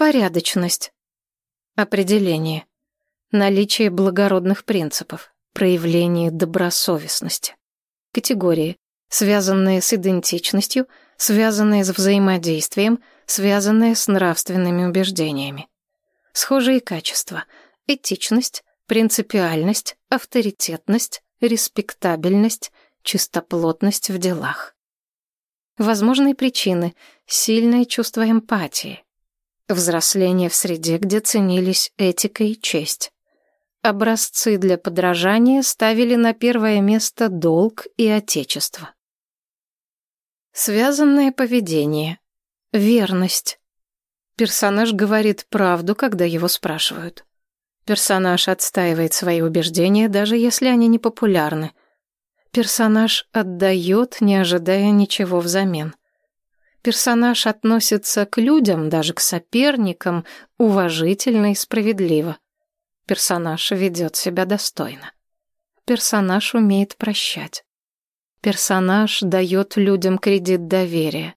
Порядочность. Определение. Наличие благородных принципов. Проявление добросовестности. Категории. Связанные с идентичностью, связанные с взаимодействием, связанные с нравственными убеждениями. Схожие качества. Этичность, принципиальность, авторитетность, респектабельность, чистоплотность в делах. Возможные причины — сильное чувство эмпатии, Взросление в среде, где ценились этика и честь. Образцы для подражания ставили на первое место долг и отечество. Связанное поведение. Верность. Персонаж говорит правду, когда его спрашивают. Персонаж отстаивает свои убеждения, даже если они не популярны. Персонаж отдает, не ожидая ничего взамен. Персонаж относится к людям, даже к соперникам, уважительно и справедливо. Персонаж ведет себя достойно. Персонаж умеет прощать. Персонаж дает людям кредит доверия.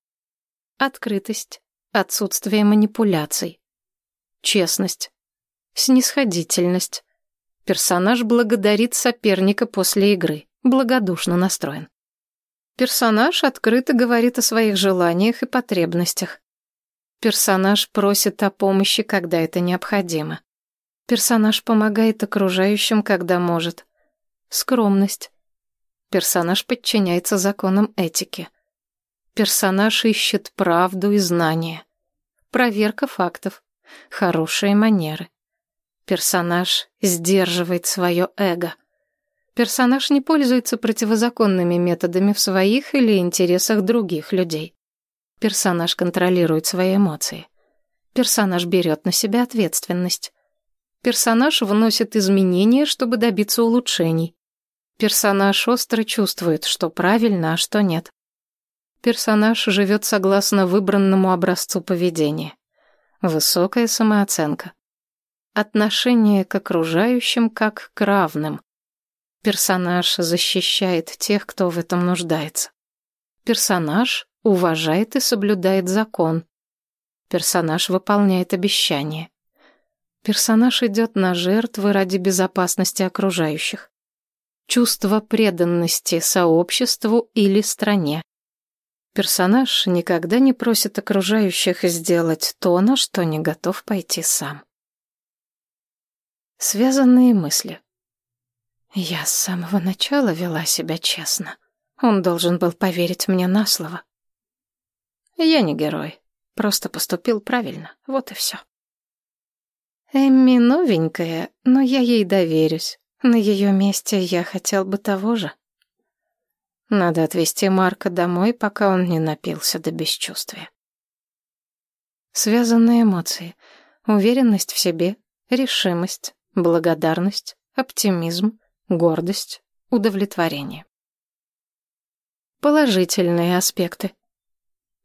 Открытость, отсутствие манипуляций. Честность, снисходительность. Персонаж благодарит соперника после игры, благодушно настроен. Персонаж открыто говорит о своих желаниях и потребностях. Персонаж просит о помощи, когда это необходимо. Персонаж помогает окружающим, когда может. Скромность. Персонаж подчиняется законам этики. Персонаж ищет правду и знания. Проверка фактов. Хорошие манеры. Персонаж сдерживает свое эго. Персонаж не пользуется противозаконными методами в своих или интересах других людей. Персонаж контролирует свои эмоции. Персонаж берет на себя ответственность. Персонаж вносит изменения, чтобы добиться улучшений. Персонаж остро чувствует, что правильно, а что нет. Персонаж живет согласно выбранному образцу поведения. Высокая самооценка. Отношение к окружающим как к равным. Персонаж защищает тех, кто в этом нуждается. Персонаж уважает и соблюдает закон. Персонаж выполняет обещания. Персонаж идет на жертвы ради безопасности окружающих. Чувство преданности сообществу или стране. Персонаж никогда не просит окружающих сделать то, на что не готов пойти сам. Связанные мысли. Я с самого начала вела себя честно. Он должен был поверить мне на слово. Я не герой, просто поступил правильно, вот и все. Эмми новенькая, но я ей доверюсь. На ее месте я хотел бы того же. Надо отвезти Марка домой, пока он не напился до бесчувствия. Связанные эмоции. Уверенность в себе, решимость, благодарность, оптимизм, гордость, удовлетворение. Положительные аспекты.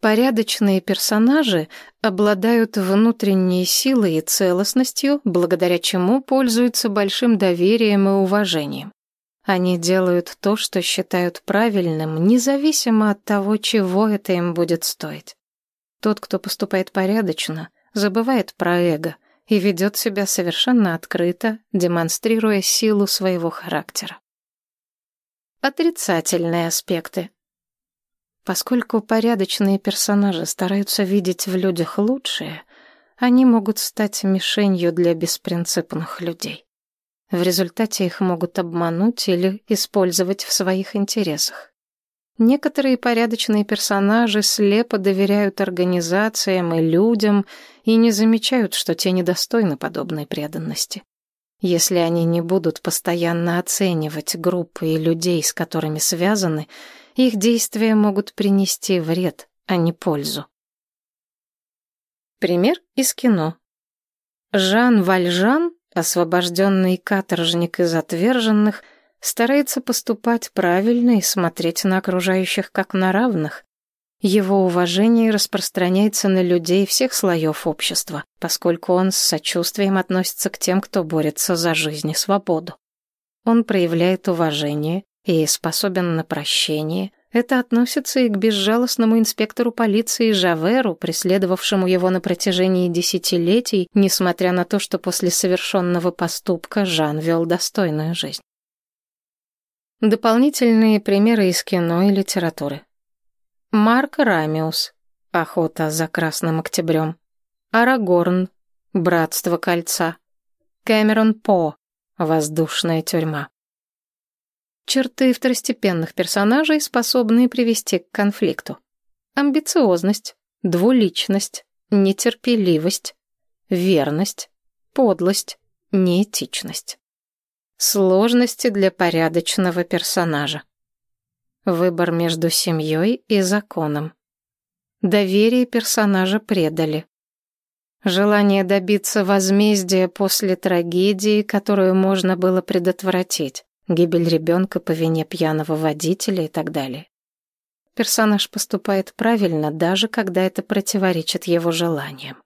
Порядочные персонажи обладают внутренней силой и целостностью, благодаря чему пользуются большим доверием и уважением. Они делают то, что считают правильным, независимо от того, чего это им будет стоить. Тот, кто поступает порядочно, забывает про эго — и ведет себя совершенно открыто, демонстрируя силу своего характера. Отрицательные аспекты. Поскольку порядочные персонажи стараются видеть в людях лучшее, они могут стать мишенью для беспринципных людей. В результате их могут обмануть или использовать в своих интересах. Некоторые порядочные персонажи слепо доверяют организациям и людям и не замечают, что те недостойны подобной преданности. Если они не будут постоянно оценивать группы и людей, с которыми связаны, их действия могут принести вред, а не пользу. Пример из кино. Жан Вальжан, освобожденный каторжник из отверженных, старается поступать правильно и смотреть на окружающих как на равных. Его уважение распространяется на людей всех слоев общества, поскольку он с сочувствием относится к тем, кто борется за жизнь и свободу. Он проявляет уважение и способен на прощение, Это относится и к безжалостному инспектору полиции Жаверу, преследовавшему его на протяжении десятилетий, несмотря на то, что после совершенного поступка Жан вел достойную жизнь. Дополнительные примеры из кино и литературы. Марк Рамиус. Охота за Красным Октябрем. Арагорн. Братство Кольца. Кэмерон По. Воздушная тюрьма. Черты второстепенных персонажей, способные привести к конфликту. Амбициозность, двуличность, нетерпеливость, верность, подлость, неэтичность. Сложности для порядочного персонажа. Выбор между семьей и законом. Доверие персонажа предали. Желание добиться возмездия после трагедии, которую можно было предотвратить гибель ребенка по вине пьяного водителя и так далее. Персонаж поступает правильно, даже когда это противоречит его желаниям.